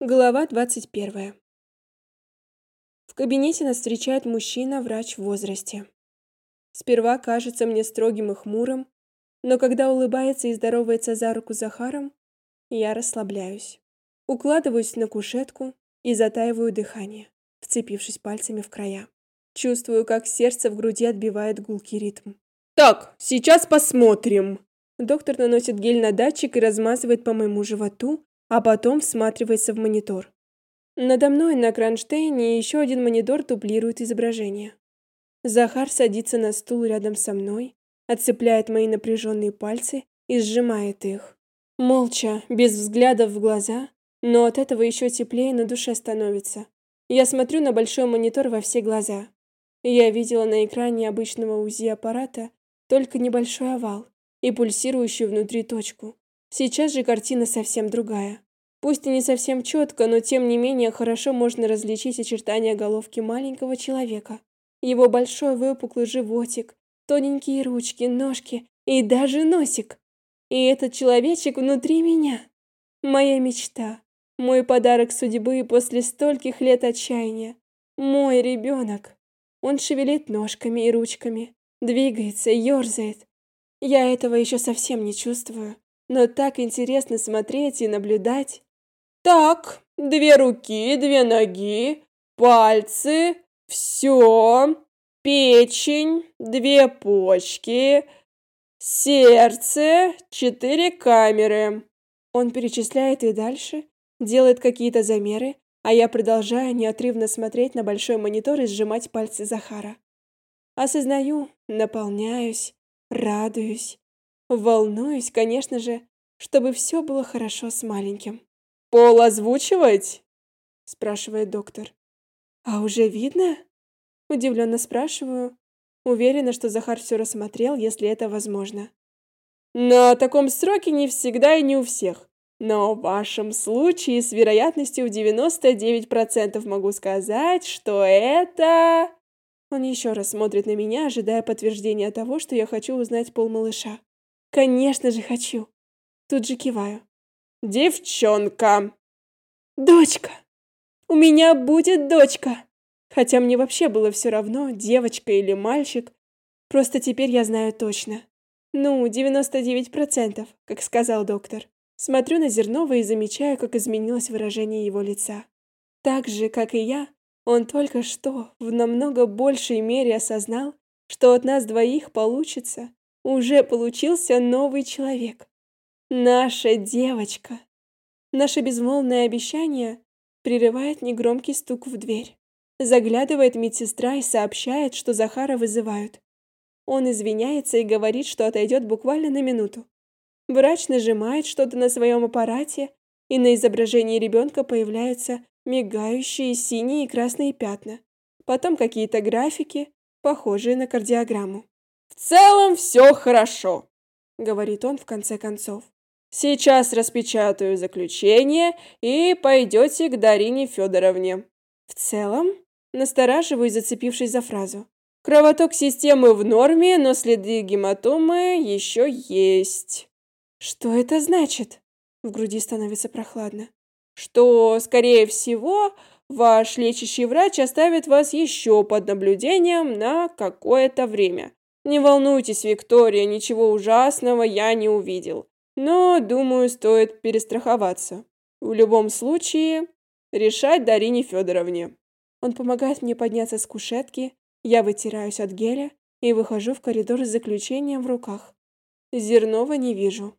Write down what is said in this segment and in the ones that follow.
Глава 21. В кабинете нас встречает мужчина-врач в возрасте. Сперва кажется мне строгим и хмурым, но когда улыбается и здоровается за руку Захаром, я расслабляюсь. Укладываюсь на кушетку и затаиваю дыхание, вцепившись пальцами в края. Чувствую, как сердце в груди отбивает гулкий ритм. «Так, сейчас посмотрим!» Доктор наносит гель на датчик и размазывает по моему животу, а потом всматривается в монитор. Надо мной на кронштейне еще один монитор дублирует изображение. Захар садится на стул рядом со мной, отцепляет мои напряженные пальцы и сжимает их. Молча, без взглядов в глаза, но от этого еще теплее на душе становится. Я смотрю на большой монитор во все глаза. Я видела на экране обычного УЗИ-аппарата только небольшой овал и пульсирующую внутри точку. Сейчас же картина совсем другая. Пусть и не совсем четко, но тем не менее хорошо можно различить очертания головки маленького человека. Его большой выпуклый животик, тоненькие ручки, ножки и даже носик. И этот человечек внутри меня. Моя мечта. Мой подарок судьбы после стольких лет отчаяния. Мой ребенок. Он шевелит ножками и ручками, двигается, ерзает. Я этого еще совсем не чувствую. Но так интересно смотреть и наблюдать. Так, две руки, две ноги, пальцы, все, печень, две почки, сердце, четыре камеры. Он перечисляет и дальше, делает какие-то замеры, а я продолжаю неотрывно смотреть на большой монитор и сжимать пальцы Захара. Осознаю, наполняюсь, радуюсь. Волнуюсь, конечно же, чтобы все было хорошо с маленьким. «Пол озвучивать?» – спрашивает доктор. «А уже видно?» – удивленно спрашиваю. Уверена, что Захар все рассмотрел, если это возможно. «На таком сроке не всегда и не у всех. Но в вашем случае с вероятностью в 99% могу сказать, что это...» Он еще раз смотрит на меня, ожидая подтверждения того, что я хочу узнать пол малыша. Конечно же хочу. Тут же киваю. Девчонка. Дочка. У меня будет дочка. Хотя мне вообще было все равно, девочка или мальчик. Просто теперь я знаю точно. Ну, 99%, как сказал доктор. Смотрю на Зернова и замечаю, как изменилось выражение его лица. Так же, как и я, он только что в намного большей мере осознал, что от нас двоих получится уже получился новый человек. Наша девочка. Наше безмолвное обещание прерывает негромкий стук в дверь. Заглядывает медсестра и сообщает, что Захара вызывают. Он извиняется и говорит, что отойдет буквально на минуту. Врач нажимает что-то на своем аппарате, и на изображении ребенка появляются мигающие синие и красные пятна. Потом какие-то графики, похожие на кардиограмму. В целом все хорошо, говорит он в конце концов. Сейчас распечатаю заключение и пойдете к Дарине Федоровне. В целом, настораживаюсь, зацепившись за фразу. Кровоток системы в норме, но следы гематомы еще есть. Что это значит? В груди становится прохладно. Что, скорее всего, ваш лечащий врач оставит вас еще под наблюдением на какое-то время. Не волнуйтесь, Виктория, ничего ужасного я не увидел. Но, думаю, стоит перестраховаться. В любом случае, решать Дарине Федоровне. Он помогает мне подняться с кушетки, я вытираюсь от геля и выхожу в коридор с заключением в руках. Зернова не вижу.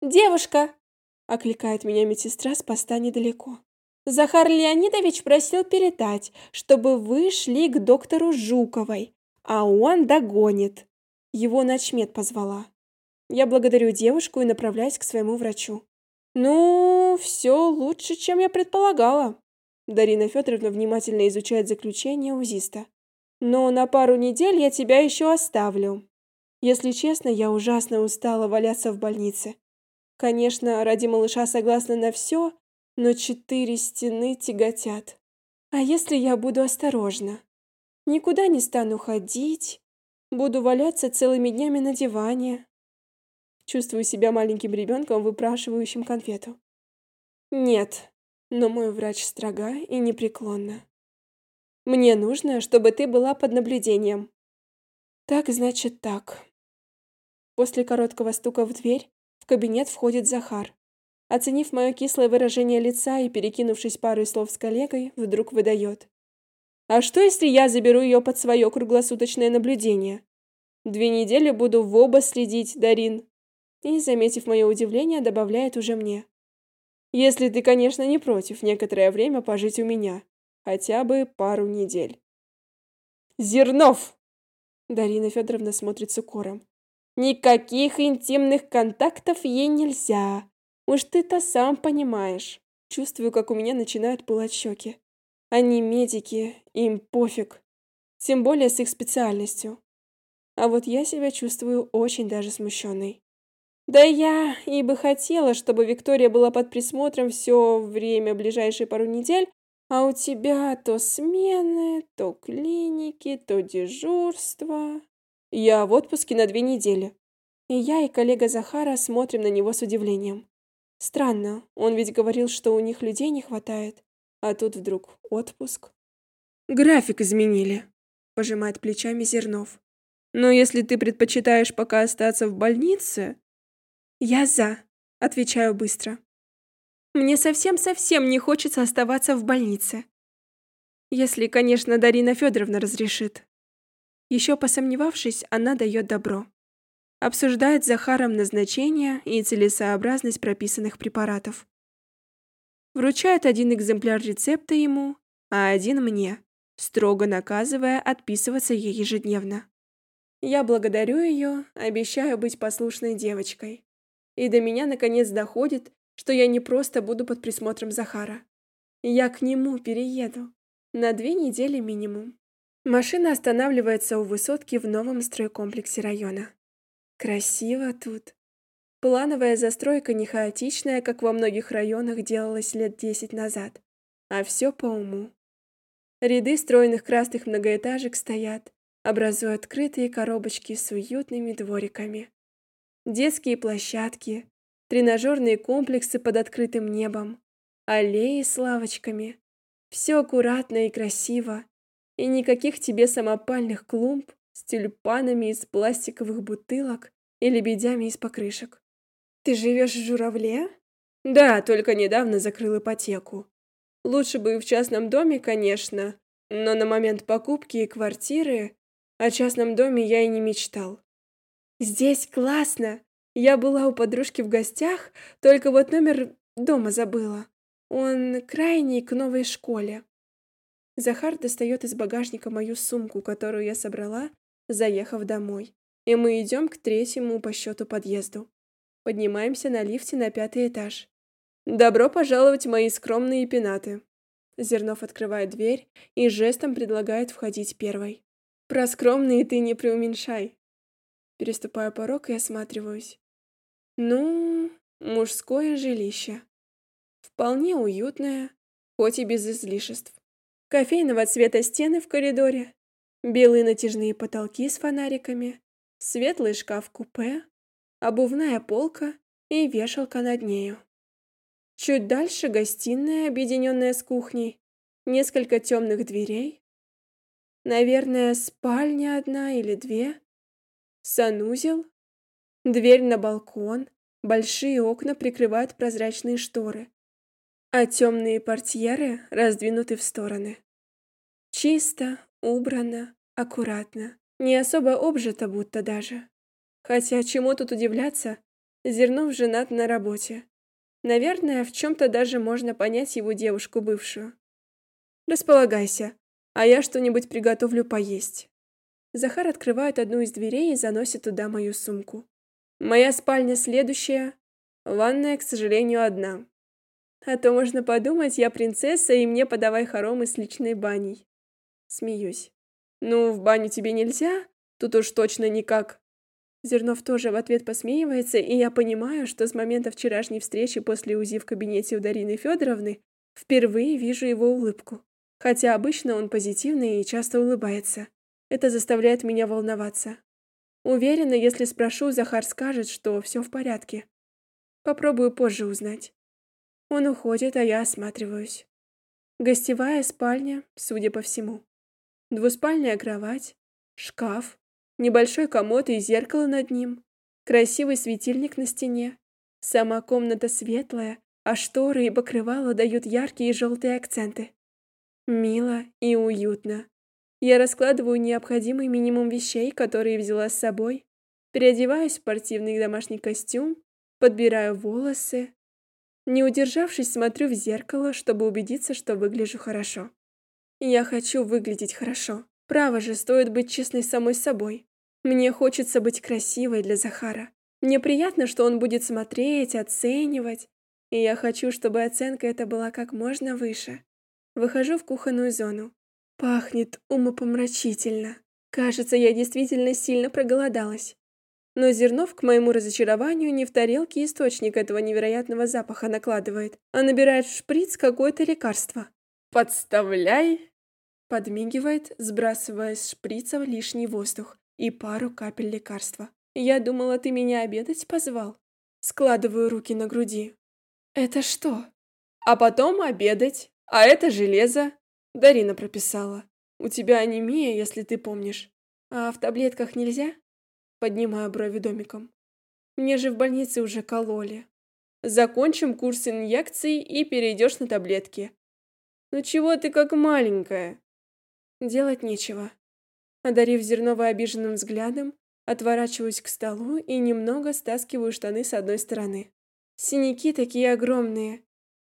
«Девушка!» – окликает меня медсестра с поста недалеко. Захар Леонидович просил передать, чтобы вы шли к доктору Жуковой а он догонит. Его начмет позвала. Я благодарю девушку и направляюсь к своему врачу. Ну, все лучше, чем я предполагала. Дарина Федоровна внимательно изучает заключение УЗИста. Но на пару недель я тебя еще оставлю. Если честно, я ужасно устала валяться в больнице. Конечно, ради малыша согласна на все, но четыре стены тяготят. А если я буду осторожна? Никуда не стану ходить, буду валяться целыми днями на диване. Чувствую себя маленьким ребенком, выпрашивающим конфету. Нет, Но мой врач строга и непреклонна. Мне нужно, чтобы ты была под наблюдением. Так, значит, так. После короткого стука в дверь в кабинет входит Захар. Оценив мое кислое выражение лица и перекинувшись парой слов с коллегой, вдруг выдает. А что, если я заберу ее под свое круглосуточное наблюдение? Две недели буду в оба следить, Дарин. И, заметив мое удивление, добавляет уже мне. Если ты, конечно, не против некоторое время пожить у меня. Хотя бы пару недель. Зернов! Дарина Федоровна смотрит с укором. Никаких интимных контактов ей нельзя. Уж ты-то сам понимаешь. Чувствую, как у меня начинают пылать щеки. Они медики, им пофиг. Тем более с их специальностью. А вот я себя чувствую очень даже смущенной. Да я и бы хотела, чтобы Виктория была под присмотром все время ближайшие пару недель, а у тебя то смены, то клиники, то дежурство. Я в отпуске на две недели. И я, и коллега Захара смотрим на него с удивлением. Странно, он ведь говорил, что у них людей не хватает, а тут вдруг отпуск. График изменили, пожимает плечами Зернов. Но если ты предпочитаешь пока остаться в больнице, я за, отвечаю быстро. Мне совсем-совсем не хочется оставаться в больнице. Если, конечно, Дарина Федоровна разрешит. Еще посомневавшись, она дает добро. Обсуждает с Захаром назначение и целесообразность прописанных препаратов. Вручает один экземпляр рецепта ему, а один мне, строго наказывая отписываться ей ежедневно. Я благодарю ее, обещаю быть послушной девочкой. И до меня наконец доходит, что я не просто буду под присмотром Захара. Я к нему перееду. На две недели минимум. Машина останавливается у высотки в новом стройкомплексе района. Красиво тут. Плановая застройка не хаотичная, как во многих районах делалось лет десять назад, а все по уму. Ряды стройных красных многоэтажек стоят, образуя открытые коробочки с уютными двориками. Детские площадки, тренажерные комплексы под открытым небом, аллеи с лавочками. Все аккуратно и красиво, и никаких тебе самопальных клумб с тюльпанами из пластиковых бутылок и лебедями из покрышек. Ты живешь в Журавле? Да, только недавно закрыл ипотеку. Лучше бы и в частном доме, конечно, но на момент покупки квартиры о частном доме я и не мечтал. Здесь классно. Я была у подружки в гостях, только вот номер дома забыла. Он крайний к новой школе. Захар достает из багажника мою сумку, которую я собрала, заехав домой. И мы идем к третьему по счету подъезду. Поднимаемся на лифте на пятый этаж. Добро пожаловать мои скромные пенаты. Зернов открывает дверь и жестом предлагает входить первой. Про скромные ты не преуменьшай. Переступаю порог и осматриваюсь. Ну, мужское жилище. Вполне уютное, хоть и без излишеств. Кофейного цвета стены в коридоре, белые натяжные потолки с фонариками, светлый шкаф-купе, обувная полка и вешалка над нею. Чуть дальше гостиная, объединенная с кухней, несколько темных дверей. Наверное, спальня одна или две, санузел Дверь на балкон, большие окна прикрывают прозрачные шторы, а темные портьеры раздвинуты в стороны. Чисто, убрано, аккуратно, не особо обжито будто даже. Хотя чему тут удивляться? Зернов женат на работе. Наверное, в чем-то даже можно понять его девушку бывшую. Располагайся, а я что-нибудь приготовлю поесть. Захар открывает одну из дверей и заносит туда мою сумку. Моя спальня следующая, ванная, к сожалению, одна. А то можно подумать, я принцесса, и мне подавай хоромы с личной баней. Смеюсь. Ну, в баню тебе нельзя? Тут уж точно никак. Зернов тоже в ответ посмеивается, и я понимаю, что с момента вчерашней встречи после УЗИ в кабинете у Дарины Федоровны впервые вижу его улыбку. Хотя обычно он позитивный и часто улыбается. Это заставляет меня волноваться. Уверена, если спрошу, Захар скажет, что все в порядке. Попробую позже узнать. Он уходит, а я осматриваюсь. Гостевая спальня, судя по всему. Двуспальная кровать, шкаф, небольшой комод и зеркало над ним, красивый светильник на стене. Сама комната светлая, а шторы и покрывала дают яркие желтые акценты. Мило и уютно. Я раскладываю необходимый минимум вещей, которые взяла с собой, переодеваюсь в спортивный домашний костюм, подбираю волосы. Не удержавшись, смотрю в зеркало, чтобы убедиться, что выгляжу хорошо. Я хочу выглядеть хорошо. Право же, стоит быть честной самой собой. Мне хочется быть красивой для Захара. Мне приятно, что он будет смотреть, оценивать. И я хочу, чтобы оценка эта была как можно выше. Выхожу в кухонную зону. Пахнет умопомрачительно. Кажется, я действительно сильно проголодалась. Но Зернов, к моему разочарованию, не в тарелке источник этого невероятного запаха накладывает, а набирает в шприц какое-то лекарство. «Подставляй!» Подмигивает, сбрасывая с шприца лишний воздух и пару капель лекарства. «Я думала, ты меня обедать позвал?» Складываю руки на груди. «Это что?» «А потом обедать. А это железо». Дарина прописала. «У тебя анемия, если ты помнишь. А в таблетках нельзя?» Поднимаю брови домиком. «Мне же в больнице уже кололи. Закончим курс инъекций и перейдешь на таблетки. Ну чего ты как маленькая?» Делать нечего. Одарив Зернова обиженным взглядом, отворачиваюсь к столу и немного стаскиваю штаны с одной стороны. Синяки такие огромные.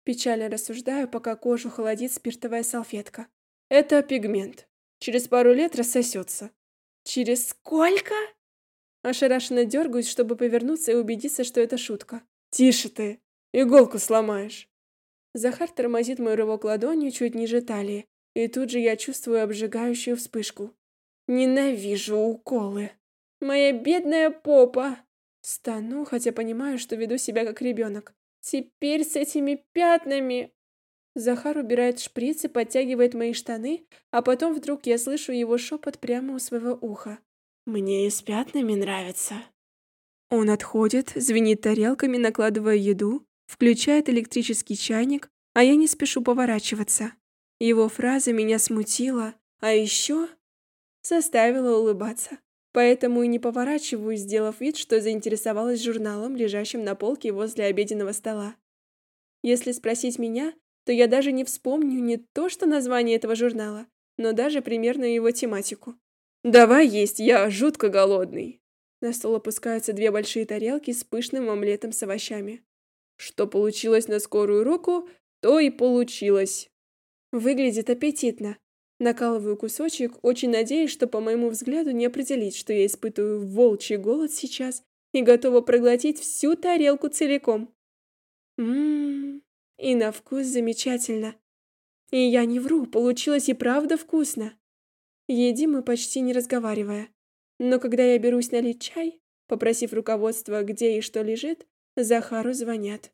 Печально рассуждаю, пока кожу холодит спиртовая салфетка. Это пигмент. Через пару лет рассосется. Через сколько? Ошарашенно дергаюсь, чтобы повернуться и убедиться, что это шутка. Тише ты, иголку сломаешь. Захар тормозит мой рывок ладонью чуть ниже талии, и тут же я чувствую обжигающую вспышку. Ненавижу уколы. Моя бедная попа. Стану, хотя понимаю, что веду себя как ребенок. Теперь с этими пятнами. Захар убирает шприц и подтягивает мои штаны, а потом вдруг я слышу его шепот прямо у своего уха. Мне и с пятнами нравится. Он отходит, звенит тарелками, накладывая еду, включает электрический чайник, а я не спешу поворачиваться. Его фраза меня смутила, а еще заставила улыбаться. Поэтому и не поворачиваюсь, сделав вид, что заинтересовалась журналом, лежащим на полке возле обеденного стола. Если спросить меня, то я даже не вспомню не то, что название этого журнала, но даже примерно его тематику. «Давай есть, я жутко голодный!» На стол опускаются две большие тарелки с пышным омлетом с овощами. Что получилось на скорую руку, то и получилось. Выглядит аппетитно. Накалываю кусочек, очень надеясь, что по моему взгляду не определить, что я испытываю волчий голод сейчас и готова проглотить всю тарелку целиком. Ммм, и на вкус замечательно. И я не вру, получилось и правда вкусно. Едим мы почти не разговаривая. Но когда я берусь налить чай, попросив руководства, где и что лежит, Захару звонят.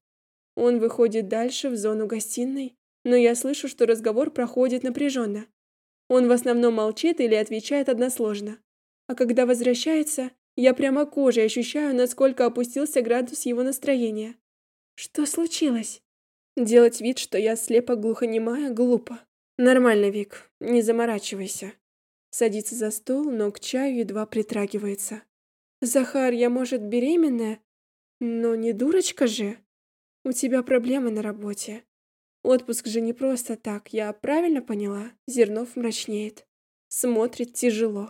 Он выходит дальше в зону гостиной, но я слышу, что разговор проходит напряженно. Он в основном молчит или отвечает односложно. А когда возвращается, я прямо кожей ощущаю, насколько опустился градус его настроения. Что случилось? Делать вид, что я слепо глухонемая, глупо. Нормально, Вик, не заморачивайся. Садится за стол, но к чаю едва притрагивается. Захар, я, может, беременная? Но не дурочка же. У тебя проблемы на работе. Отпуск же не просто так, я правильно поняла? Зернов мрачнеет. Смотрит тяжело.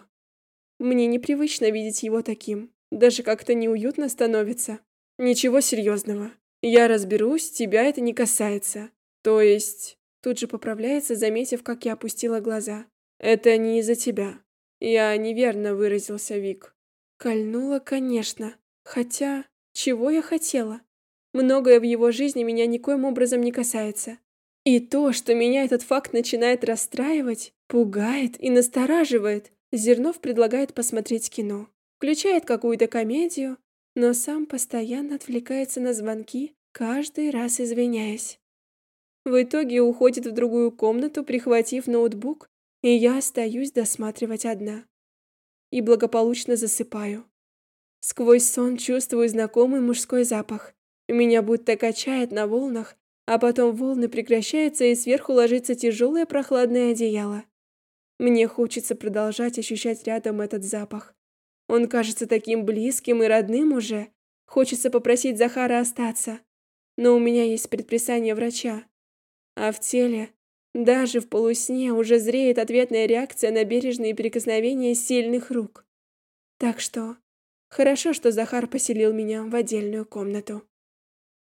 Мне непривычно видеть его таким. Даже как-то неуютно становится. Ничего серьезного. Я разберусь, тебя это не касается. То есть... Тут же поправляется, заметив, как я опустила глаза. Это не из-за тебя. Я неверно выразился, Вик. Кольнула, конечно. Хотя, чего я хотела? Многое в его жизни меня никоим образом не касается. И то, что меня этот факт начинает расстраивать, пугает и настораживает. Зернов предлагает посмотреть кино. Включает какую-то комедию, но сам постоянно отвлекается на звонки, каждый раз извиняясь. В итоге уходит в другую комнату, прихватив ноутбук, и я остаюсь досматривать одна. И благополучно засыпаю. Сквозь сон чувствую знакомый мужской запах. Меня будто качает на волнах, а потом волны прекращаются и сверху ложится тяжелое прохладное одеяло. Мне хочется продолжать ощущать рядом этот запах. Он кажется таким близким и родным уже. Хочется попросить Захара остаться. Но у меня есть предписание врача. А в теле, даже в полусне, уже зреет ответная реакция на бережные прикосновения сильных рук. Так что хорошо, что Захар поселил меня в отдельную комнату.